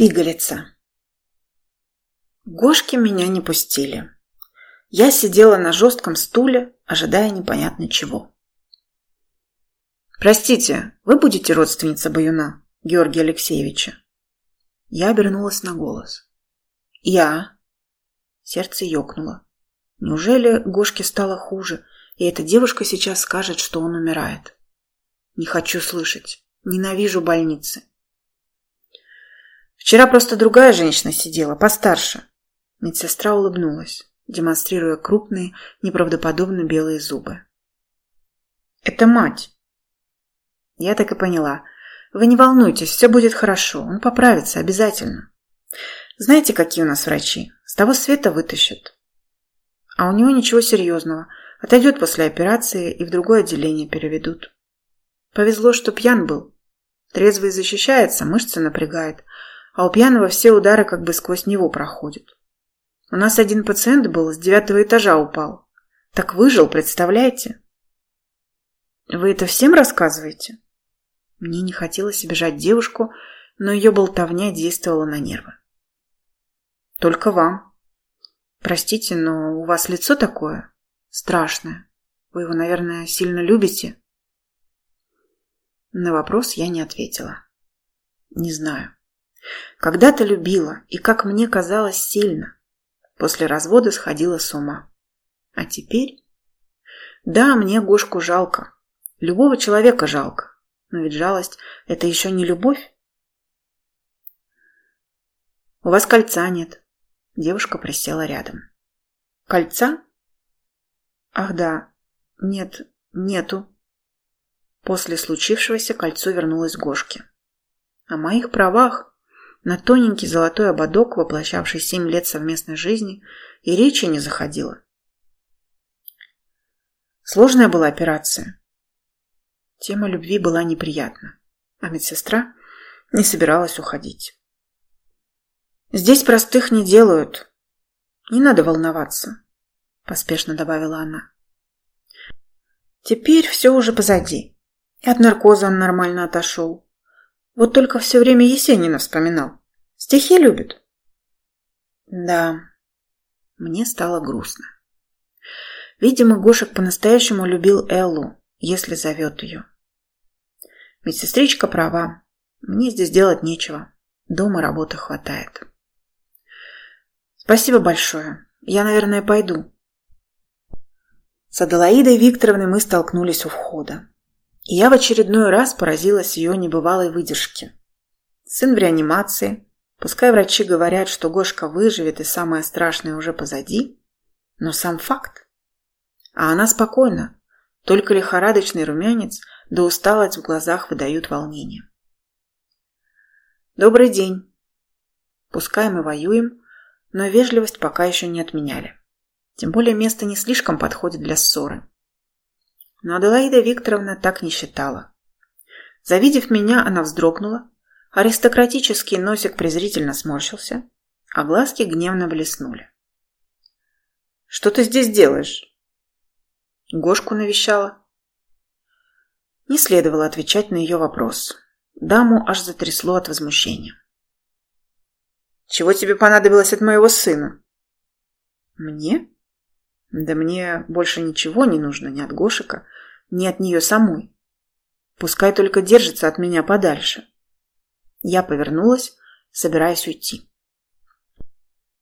Пигалица. Гошки меня не пустили. Я сидела на жестком стуле, ожидая непонятно чего. «Простите, вы будете родственница Баюна, Георгия Алексеевича?» Я обернулась на голос. «Я?» Сердце ёкнуло. Неужели Гошке стало хуже, и эта девушка сейчас скажет, что он умирает? Не хочу слышать. Ненавижу больницы. Вчера просто другая женщина сидела, постарше. Медсестра улыбнулась, демонстрируя крупные, неправдоподобно белые зубы. Это мать. Я так и поняла. Вы не волнуйтесь, все будет хорошо. Он поправится обязательно. Знаете, какие у нас врачи? С того света вытащат. А у него ничего серьезного. Отойдет после операции и в другое отделение переведут. Повезло, что пьян был. Трезвый защищается, мышцы напрягает, а у пьяного все удары как бы сквозь него проходят. У нас один пациент был, с девятого этажа упал. Так выжил, представляете? Вы это всем рассказываете? Мне не хотелось обижать девушку, но ее болтовня действовала на нервы. Только вам. Простите, но у вас лицо такое страшное. Вы его, наверное, сильно любите? На вопрос я не ответила. Не знаю. Когда-то любила, и, как мне казалось, сильно. После развода сходила с ума. А теперь? Да, мне Гошку жалко. Любого человека жалко. Но ведь жалость – это еще не любовь. У вас кольца нет. Девушка присела рядом. Кольца? Ах да, нет, нету. После случившегося кольцо вернулось Гошке. О моих правах на тоненький золотой ободок, воплощавший семь лет совместной жизни, и речи не заходило. Сложная была операция. Тема любви была неприятна, а медсестра не собиралась уходить. «Здесь простых не делают. Не надо волноваться», – поспешно добавила она. «Теперь все уже позади. И от наркоза он нормально отошел. Вот только все время Есенина вспоминал. Стихи любит. Да, мне стало грустно. Видимо, Гошек по-настоящему любил Эллу, если зовет ее. Медсестричка права. Мне здесь делать нечего. Дома работы хватает. Спасибо большое. Я, наверное, пойду. С Аделаидой Викторовной мы столкнулись у входа. Я в очередной раз поразилась ее небывалой выдержке. Сын в реанимации. Пускай врачи говорят, что Гошка выживет и самое страшное уже позади, но сам факт. А она спокойна, только лихорадочный румянец да усталость в глазах выдают волнение. «Добрый день!» Пускай мы воюем, но вежливость пока еще не отменяли. Тем более место не слишком подходит для ссоры. Но Аделаида Викторовна так не считала. Завидев меня, она вздрогнула, аристократический носик презрительно сморщился, а глазки гневно блеснули. «Что ты здесь делаешь?» «Гошку навещала». Не следовало отвечать на ее вопрос. Даму аж затрясло от возмущения. «Чего тебе понадобилось от моего сына?» «Мне?» Да мне больше ничего не нужно ни от Гошика, ни от нее самой. Пускай только держится от меня подальше. Я повернулась, собираясь уйти.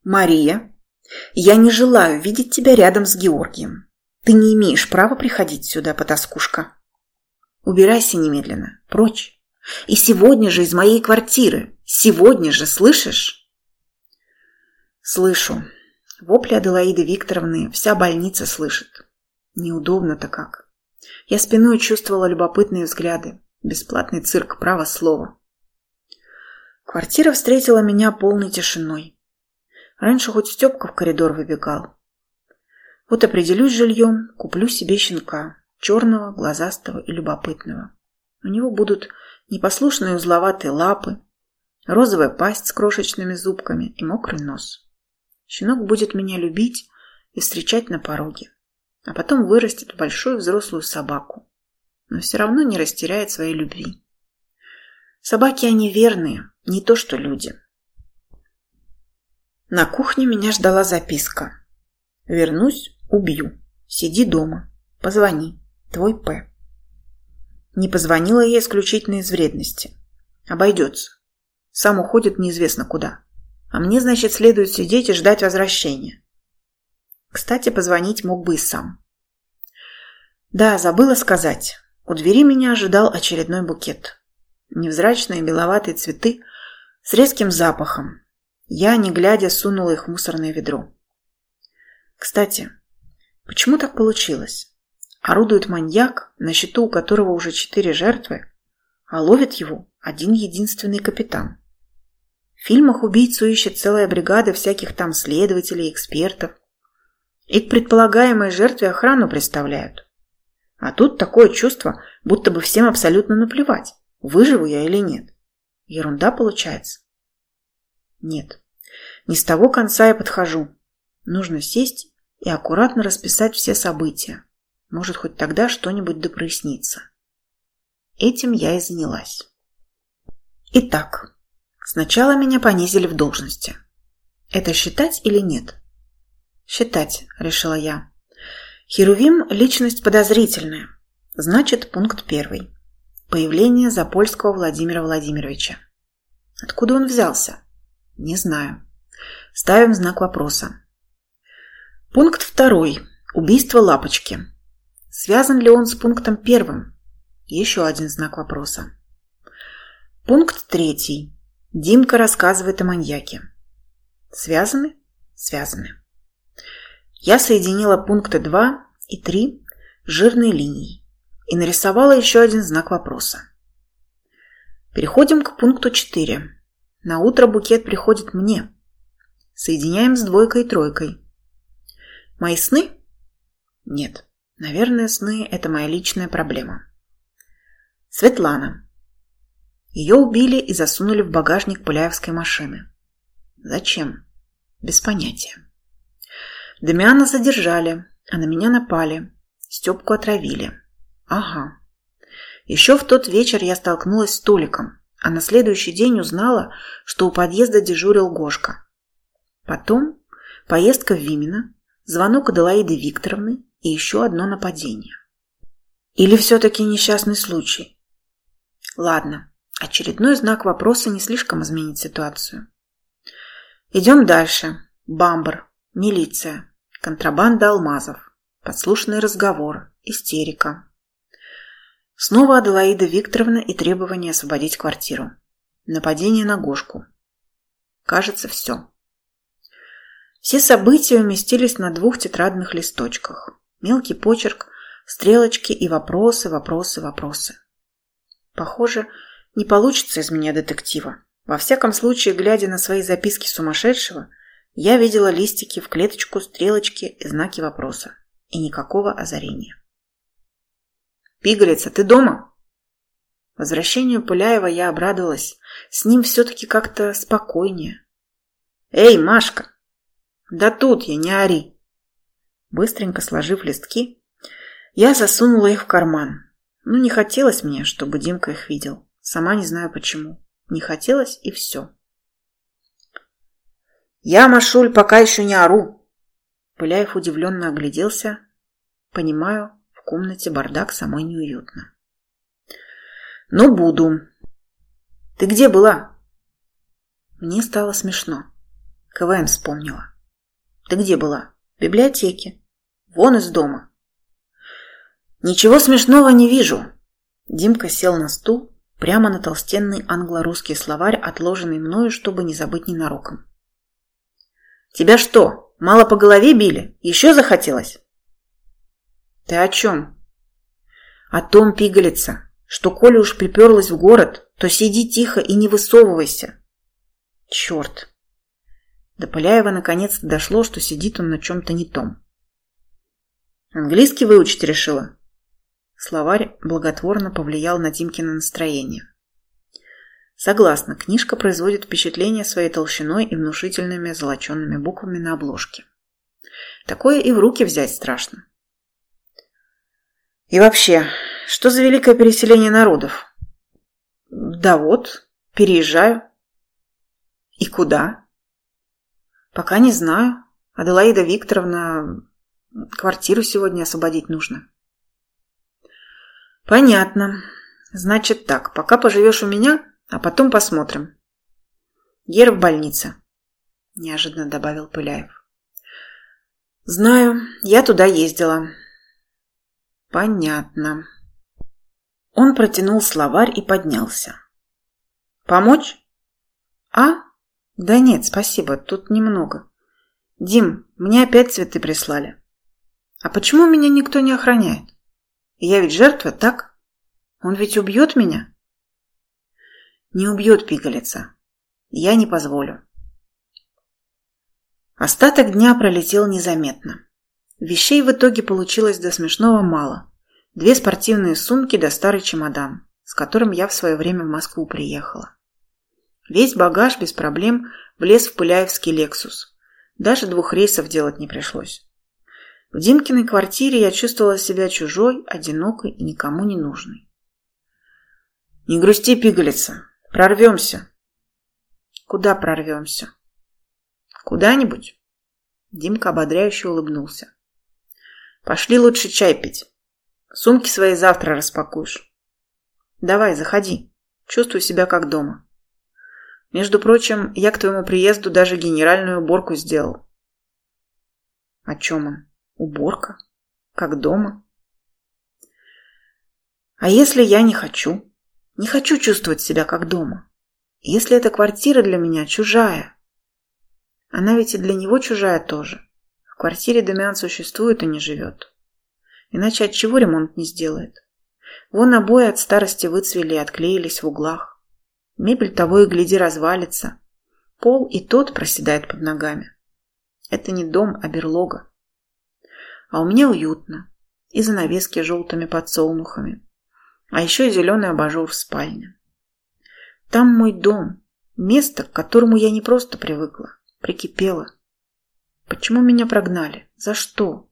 «Мария, я не желаю видеть тебя рядом с Георгием. Ты не имеешь права приходить сюда, потаскушка. Убирайся немедленно, прочь. И сегодня же из моей квартиры. Сегодня же, слышишь?» «Слышу», Вопли Аделаиды Викторовны вся больница слышит. Неудобно-то как. Я спиной чувствовала любопытные взгляды. Бесплатный цирк, право слово. Квартира встретила меня полной тишиной. Раньше хоть Степка в коридор выбегал. Вот определюсь жильем, куплю себе щенка. Черного, глазастого и любопытного. У него будут непослушные узловатые лапы, розовая пасть с крошечными зубками и мокрый нос. Щенок будет меня любить и встречать на пороге, а потом вырастет большую взрослую собаку, но все равно не растеряет своей любви. Собаки они верные, не то что люди. На кухне меня ждала записка. «Вернусь, убью. Сиди дома. Позвони. Твой П». Не позвонила я исключительно из вредности. Обойдется. Сам уходит неизвестно куда. А мне, значит, следует сидеть и ждать возвращения. Кстати, позвонить мог бы и сам. Да, забыла сказать. У двери меня ожидал очередной букет. Невзрачные беловатые цветы с резким запахом. Я, не глядя, сунула их в мусорное ведро. Кстати, почему так получилось? Орудует маньяк, на счету у которого уже четыре жертвы, а ловит его один единственный капитан. В фильмах убийцу ищет целая бригада всяких там следователей, экспертов. И к предполагаемой жертве охрану представляют. А тут такое чувство, будто бы всем абсолютно наплевать, выживу я или нет. Ерунда получается. Нет, не с того конца я подхожу. Нужно сесть и аккуратно расписать все события. Может, хоть тогда что-нибудь допрояснится. Этим я и занялась. Итак, сначала меня понизили в должности. Это считать или нет? Считать, решила я. Херувим – личность подозрительная. Значит, пункт первый. Появление Запольского Владимира Владимировича. Откуда он взялся? Не знаю. Ставим знак вопроса. Пункт второй. Убийство Лапочки. Связан ли он с пунктом первым? Еще один знак вопроса. Пункт третий. Димка рассказывает о маньяке. Связаны? Связаны. Я соединила пункты 2 и 3 жирной линией и нарисовала еще один знак вопроса. Переходим к пункту 4. На утро букет приходит мне. Соединяем с двойкой и тройкой. Мои сны? Нет. Наверное, сны – это моя личная проблема. Светлана. Ее убили и засунули в багажник Пуляевской машины. Зачем? Без понятия. Дамиана задержали, а на меня напали. Степку отравили. Ага. Еще в тот вечер я столкнулась с Толиком, а на следующий день узнала, что у подъезда дежурил Гошка. Потом поездка в Вимино, звонок Аделаиды Викторовны и еще одно нападение. Или все-таки несчастный случай? Ладно, очередной знак вопроса не слишком изменит ситуацию. Идем дальше. Бамбар. Милиция. Контрабанда алмазов. Подслушанный разговор. Истерика. Снова Аделаида Викторовна и требование освободить квартиру. Нападение на Гошку. Кажется, все. Все события уместились на двух тетрадных листочках. Мелкий почерк, стрелочки и вопросы, вопросы, вопросы. Похоже, не получится из меня детектива. Во всяком случае, глядя на свои записки сумасшедшего, я видела листики в клеточку, стрелочки и знаки вопроса. И никакого озарения. «Пигалица, ты дома?» Возвращению Пыляева я обрадовалась. С ним все-таки как-то спокойнее. «Эй, Машка!» «Да тут я, не ори!» Быстренько сложив листки, я засунула их в карман. Ну, не хотелось мне, чтобы Димка их видел. Сама не знаю почему. Не хотелось и все. «Я, Машуль, пока еще не ору!» Пыляев удивленно огляделся. «Понимаю, в комнате бардак самой неуютно». «Ну, буду. Ты где была?» Мне стало смешно. КВН вспомнила. «Ты где была?» «В библиотеке. Вон из дома». «Ничего смешного не вижу». Димка сел на стул прямо на толстенный англо-русский словарь, отложенный мною, чтобы не забыть ненароком. Тебя что, мало по голове били? Еще захотелось? Ты о чем? О том, пигалица, что коли уж приперлась в город, то сиди тихо и не высовывайся. Черт. До Поляева наконец-то дошло, что сидит он на чем-то не том. Английский выучить решила? Словарь благотворно повлиял на Димкино настроение. Согласна, книжка производит впечатление своей толщиной и внушительными золоченными буквами на обложке. Такое и в руки взять страшно. И вообще, что за великое переселение народов? Да вот, переезжаю. И куда? Пока не знаю. Аделаида Викторовна, квартиру сегодня освободить нужно. Понятно. Значит так, пока поживешь у меня, а потом посмотрим. Гера в больнице, неожиданно добавил Пыляев. Знаю, я туда ездила. Понятно. Он протянул словарь и поднялся. Помочь? А? Да нет, спасибо, тут немного. Дим, мне опять цветы прислали. А почему меня никто не охраняет? Я ведь жертва, так? Он ведь убьет меня? Не убьет пигалица. Я не позволю. Остаток дня пролетел незаметно. Вещей в итоге получилось до смешного мало. Две спортивные сумки да старый чемодан, с которым я в свое время в Москву приехала. Весь багаж без проблем влез в Пыляевский «Лексус». Даже двух рейсов делать не пришлось. В Димкиной квартире я чувствовала себя чужой, одинокой и никому не нужной. «Не грусти, пигалица, прорвемся». «Куда прорвемся?» «Куда-нибудь?» Димка ободряюще улыбнулся. «Пошли лучше чай пить. Сумки свои завтра распакуешь. Давай, заходи. Чувствую себя как дома. Между прочим, я к твоему приезду даже генеральную уборку сделал». «О чем он? Уборка? Как дома?» «А если я не хочу?» Не хочу чувствовать себя как дома. Если эта квартира для меня чужая. Она ведь и для него чужая тоже. В квартире Дамиан существует и не живет. Иначе от чего ремонт не сделает? Вон обои от старости выцвели и отклеились в углах. Мебель того и гляди развалится. Пол и тот проседает под ногами. Это не дом, а берлога. А у меня уютно. И занавески желтыми подсолнухами. А еще зеленый абажур в спальне. Там мой дом, место, к которому я не просто привыкла, прикипела. Почему меня прогнали? За что?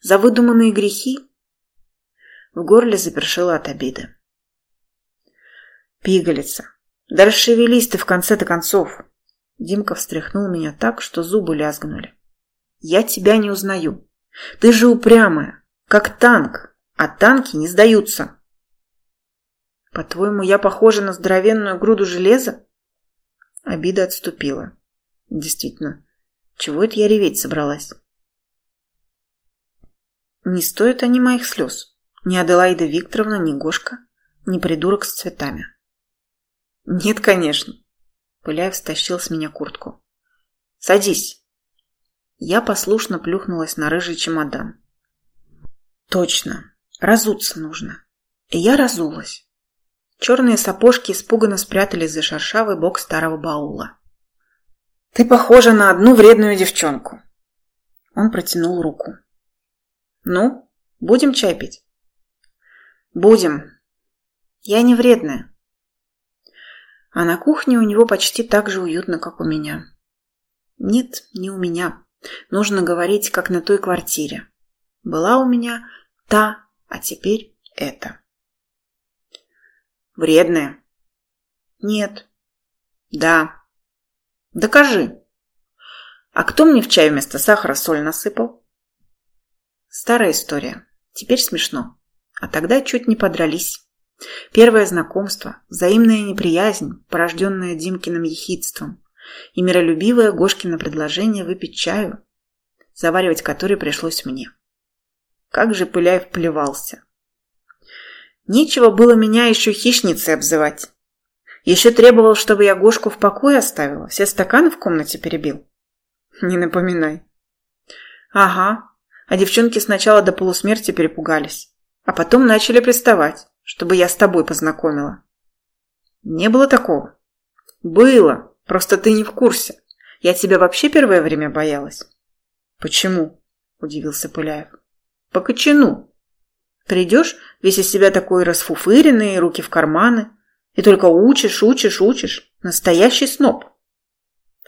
За выдуманные грехи? В горле запершило от обиды. Пигалица, да расшевелись ты в конце-то концов. Димка встряхнул меня так, что зубы лязгнули. Я тебя не узнаю. Ты же упрямая, как танк, а танки не сдаются. По-твоему, я похожа на здоровенную груду железа? Обида отступила. Действительно, чего это я реветь собралась? Не стоят они моих слез. Ни Аделаида Викторовна, ни Гошка, ни придурок с цветами. Нет, конечно. Пыляев стащил с меня куртку. Садись. Я послушно плюхнулась на рыжий чемодан. Точно, разуться нужно. И я разулась. Черные сапожки испуганно спрятались за шершавый бок старого баула. «Ты похожа на одну вредную девчонку!» Он протянул руку. «Ну, будем чай пить?» «Будем. Я не вредная». А на кухне у него почти так же уютно, как у меня. Нет, не у меня. Нужно говорить, как на той квартире. Была у меня та, а теперь это. Вредная? Нет. Да. Докажи. А кто мне в чай вместо сахара соль насыпал? Старая история. Теперь смешно. А тогда чуть не подрались. Первое знакомство, взаимная неприязнь, порожденная Димкиным ехидством, и миролюбивое Гошкино предложение выпить чаю, заваривать который пришлось мне. Как же Пыляев плевался. Нечего было меня еще хищницей обзывать. Еще требовал, чтобы я Гошку в покое оставила, все стаканы в комнате перебил. Не напоминай. Ага, а девчонки сначала до полусмерти перепугались, а потом начали приставать, чтобы я с тобой познакомила. Не было такого? Было, просто ты не в курсе. Я тебя вообще первое время боялась. Почему? Удивился Пыляев. По кочану. Придешь, весь из себя такой расфуфыренный, руки в карманы, и только учишь, учишь, учишь. Настоящий сноб.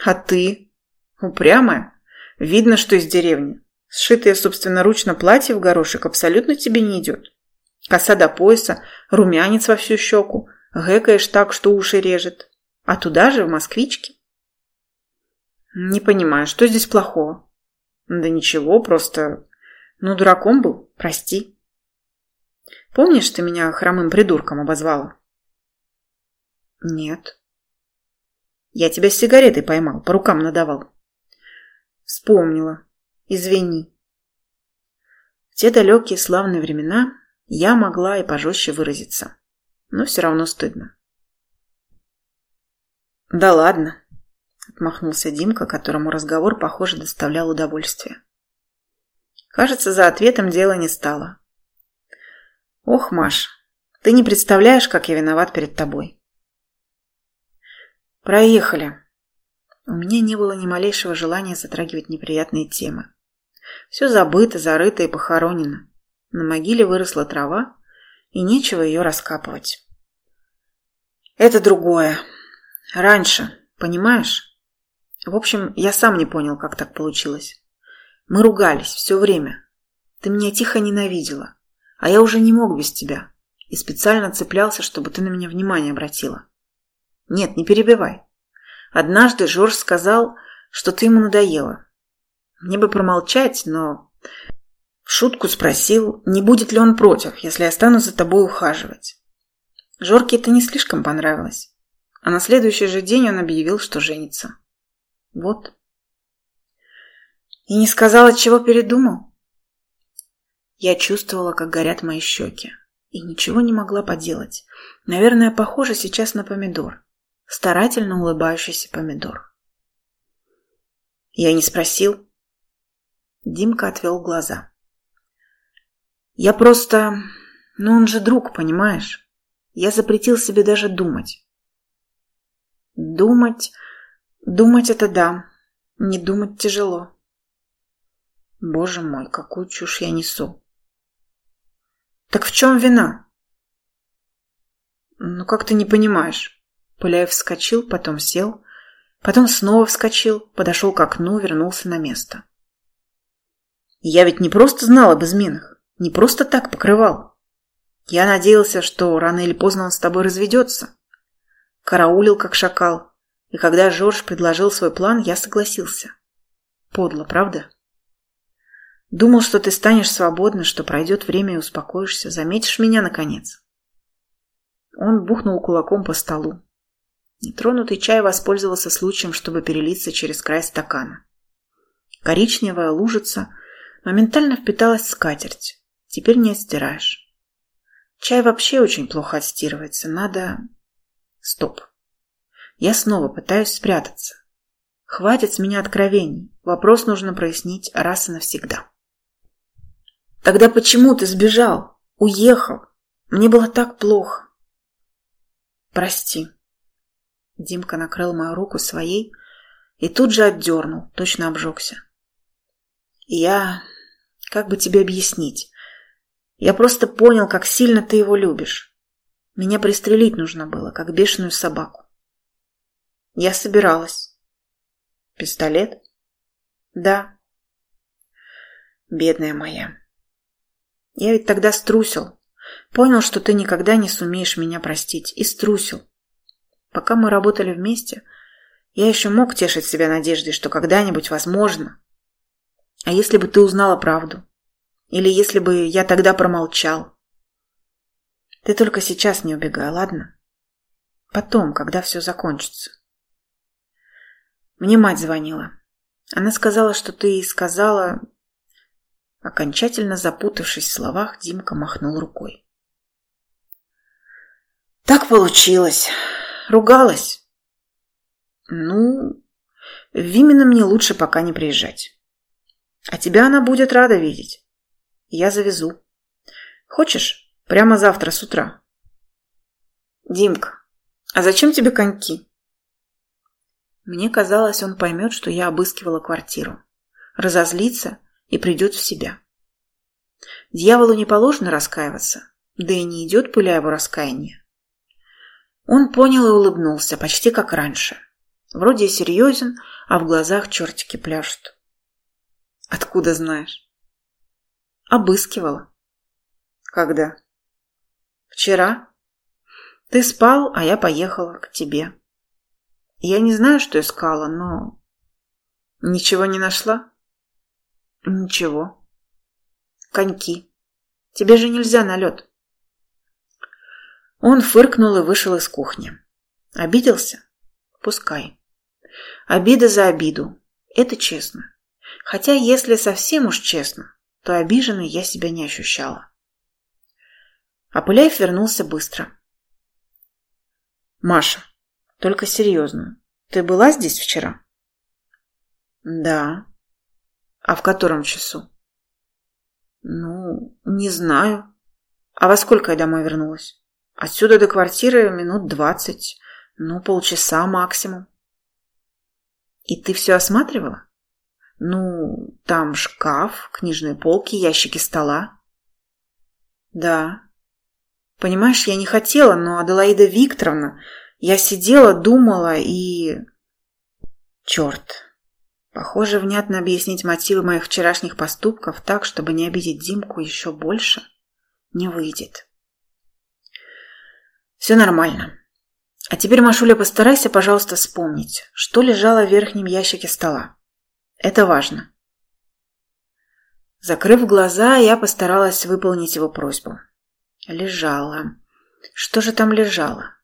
А ты? Упрямая. Видно, что из деревни. Сшитое собственноручно платье в горошек абсолютно тебе не идет. Коса до пояса, румянец во всю щеку, гэкаешь так, что уши режет. А туда же, в москвичке. Не понимаю, что здесь плохого? Да ничего, просто... Ну, дураком был, прости. Помнишь, ты меня хромым придурком обозвала? Нет. Я тебя с сигаретой поймал, по рукам надавал. Вспомнила. Извини. В те далекие славные времена я могла и пожестче выразиться. Но все равно стыдно. Да ладно, отмахнулся Димка, которому разговор, похоже, доставлял удовольствие. Кажется, за ответом дело не стало. Ох, Маш, ты не представляешь, как я виноват перед тобой. Проехали. У меня не было ни малейшего желания затрагивать неприятные темы. Все забыто, зарыто и похоронено. На могиле выросла трава, и нечего ее раскапывать. Это другое. Раньше, понимаешь? В общем, я сам не понял, как так получилось. Мы ругались все время. Ты меня тихо ненавидела, а я уже не мог без тебя. И специально цеплялся, чтобы ты на меня внимание обратила. Нет, не перебивай. Однажды Жорж сказал, что ты ему надоела. Мне бы промолчать, но шутку спросил, не будет ли он против, если я стану за тобой ухаживать. Жорке это не слишком понравилось. А на следующий же день он объявил, что женится. Вот. И не сказал, от чего передумал? Я чувствовала, как горят мои щеки. И ничего не могла поделать. Наверное, похоже сейчас на помидор. Старательно улыбающийся помидор. Я не спросил. Димка отвел глаза. Я просто... Ну, он же друг, понимаешь? Я запретил себе даже думать. Думать... Думать это да, не думать тяжело. Боже мой, какую чушь я несу. Так в чем вина? Ну как ты не понимаешь? Пыляев вскочил, потом сел, потом снова вскочил, подошел к окну, вернулся на место. Я ведь не просто знал об изменах, не просто так покрывал. Я надеялся, что рано или поздно он с тобой разведется. Караулил, как шакал, и когда Жорж предложил свой план, я согласился. Подло, правда? Думал, что ты станешь свободна, что пройдет время и успокоишься. Заметишь меня, наконец. Он бухнул кулаком по столу. Нетронутый чай воспользовался случаем, чтобы перелиться через край стакана. Коричневая лужица моментально впиталась в скатерть. Теперь не отстираешь. Чай вообще очень плохо отстирывается. Надо... Стоп. Я снова пытаюсь спрятаться. Хватит с меня откровений. Вопрос нужно прояснить раз и навсегда. Тогда почему ты сбежал? Уехал? Мне было так плохо. Прости. Димка накрыл мою руку своей и тут же отдернул, точно обжегся. Я... Как бы тебе объяснить? Я просто понял, как сильно ты его любишь. Меня пристрелить нужно было, как бешеную собаку. Я собиралась. Пистолет? Да. Бедная моя. Я ведь тогда струсил. Понял, что ты никогда не сумеешь меня простить. И струсил. Пока мы работали вместе, я еще мог тешить себя надеждой, что когда-нибудь возможно. А если бы ты узнала правду? Или если бы я тогда промолчал? Ты только сейчас не убегай, ладно? Потом, когда все закончится. Мне мать звонила. Она сказала, что ты сказала... Окончательно запутавшись в словах, Димка махнул рукой. Так получилось. Ругалась. Ну, в Вимена мне лучше пока не приезжать. А тебя она будет рада видеть. Я завезу. Хочешь, прямо завтра с утра? Димка, а зачем тебе коньки? Мне казалось, он поймет, что я обыскивала квартиру. Разозлится и придет в себя. Дьяволу не положено раскаиваться, да и не идет пыля его раскаяния. Он понял и улыбнулся, почти как раньше. Вроде и серьезен, а в глазах чертики пляшут. Откуда знаешь? Обыскивала. Когда? Вчера. Ты спал, а я поехала к тебе. Я не знаю, что искала, но... Ничего не нашла? Ничего. Коньки. Тебе же нельзя на лед. Он фыркнул и вышел из кухни. Обиделся? Пускай. Обида за обиду. Это честно. Хотя, если совсем уж честно, то обиженной я себя не ощущала. Апыляев вернулся быстро. «Маша, только серьезно. Ты была здесь вчера?» «Да». «А в котором часу?» «Ну, не знаю. А во сколько я домой вернулась?» «Отсюда до квартиры минут двадцать. Ну, полчаса максимум». «И ты все осматривала?» «Ну, там шкаф, книжные полки, ящики стола». «Да». «Понимаешь, я не хотела, но Аделаида Викторовна...» Я сидела, думала и... Черт. Похоже, внятно объяснить мотивы моих вчерашних поступков так, чтобы не обидеть Димку еще больше, не выйдет. Все нормально. А теперь, Машуля, постарайся, пожалуйста, вспомнить, что лежало в верхнем ящике стола. Это важно. Закрыв глаза, я постаралась выполнить его просьбу. Лежало. Что же там лежало?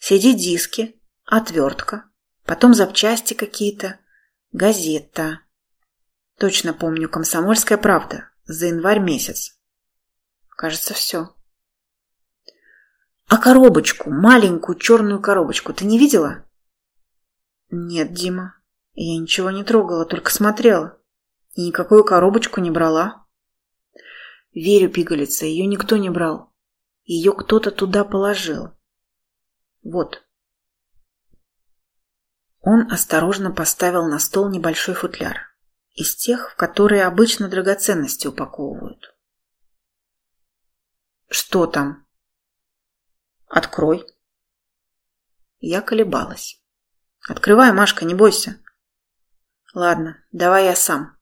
CD-диски, отвертка, потом запчасти какие-то, газета. Точно помню, «Комсомольская правда» за январь месяц. Кажется, все. А коробочку, маленькую черную коробочку, ты не видела? Нет, Дима, я ничего не трогала, только смотрела. И никакую коробочку не брала. Верю, пигалица, ее никто не брал. Ее кто-то туда положил. Вот. Он осторожно поставил на стол небольшой футляр. Из тех, в которые обычно драгоценности упаковывают. Что там? Открой. Я колебалась. Открывай, Машка, не бойся. Ладно, давай я сам.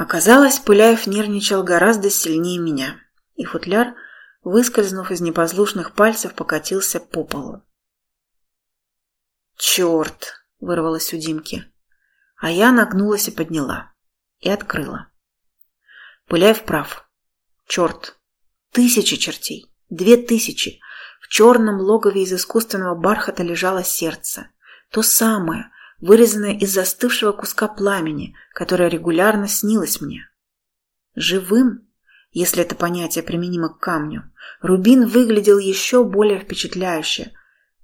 Оказалось, Пыляев нервничал гораздо сильнее меня, и футляр – выскользнув из непослушных пальцев, покатился по полу. «Черт!» – вырвалось у Димки. А я нагнулась и подняла. И открыла. Пыляев прав. Черт! Тысячи чертей! Две тысячи! В черном логове из искусственного бархата лежало сердце. То самое, вырезанное из застывшего куска пламени, которое регулярно снилось мне. Живым если это понятие применимо к камню. Рубин выглядел еще более впечатляюще.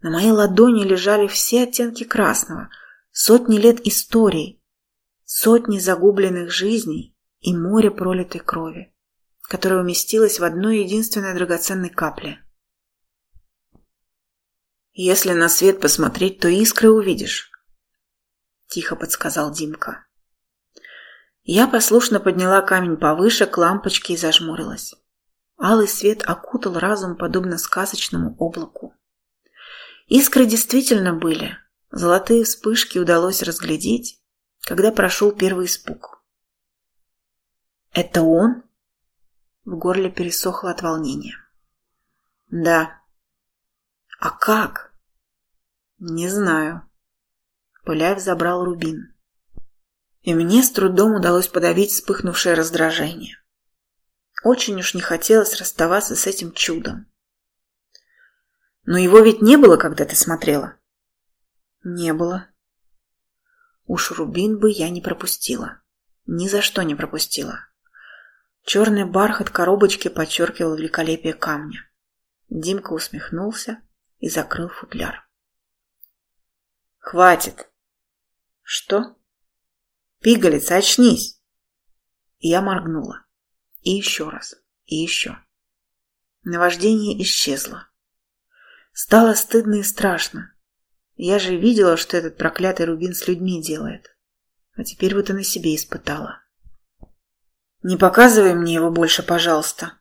На моей ладони лежали все оттенки красного, сотни лет историй, сотни загубленных жизней и море пролитой крови, которое уместилось в одной единственной драгоценной капле. «Если на свет посмотреть, то искры увидишь», – тихо подсказал Димка. Я послушно подняла камень повыше к лампочке и зажмурилась. Алый свет окутал разум, подобно сказочному облаку. Искры действительно были. Золотые вспышки удалось разглядеть, когда прошел первый испуг. «Это он?» В горле пересохло от волнения. «Да». «А как?» «Не знаю». Пыляев забрал рубин и мне с трудом удалось подавить вспыхнувшее раздражение. Очень уж не хотелось расставаться с этим чудом. Но его ведь не было, когда ты смотрела? Не было. Уж рубин бы я не пропустила. Ни за что не пропустила. Черный бархат коробочки подчеркивал великолепие камня. Димка усмехнулся и закрыл футляр. «Хватит!» «Что?» Пигалица, очнись!» Я моргнула. И еще раз. И еще. Наваждение исчезло. Стало стыдно и страшно. Я же видела, что этот проклятый Рубин с людьми делает. А теперь вот и на себе испытала. Не показывай мне его больше, пожалуйста.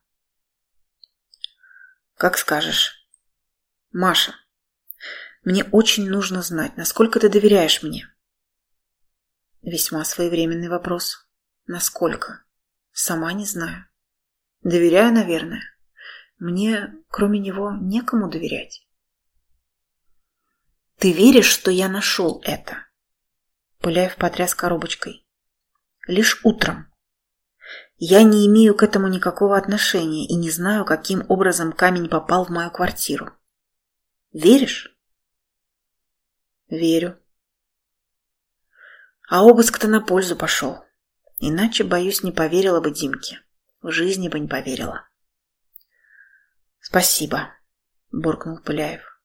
Как скажешь. Маша, мне очень нужно знать, насколько ты доверяешь мне. Весьма своевременный вопрос. Насколько? Сама не знаю. Доверяю, наверное. Мне, кроме него, некому доверять. Ты веришь, что я нашел это? Пыляев потряс коробочкой. Лишь утром. Я не имею к этому никакого отношения и не знаю, каким образом камень попал в мою квартиру. Веришь? Верю. А обыск-то на пользу пошел. Иначе, боюсь, не поверила бы Димке. В жизни бы не поверила. Спасибо, буркнул Пыляев.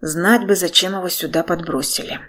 Знать бы, зачем его сюда подбросили.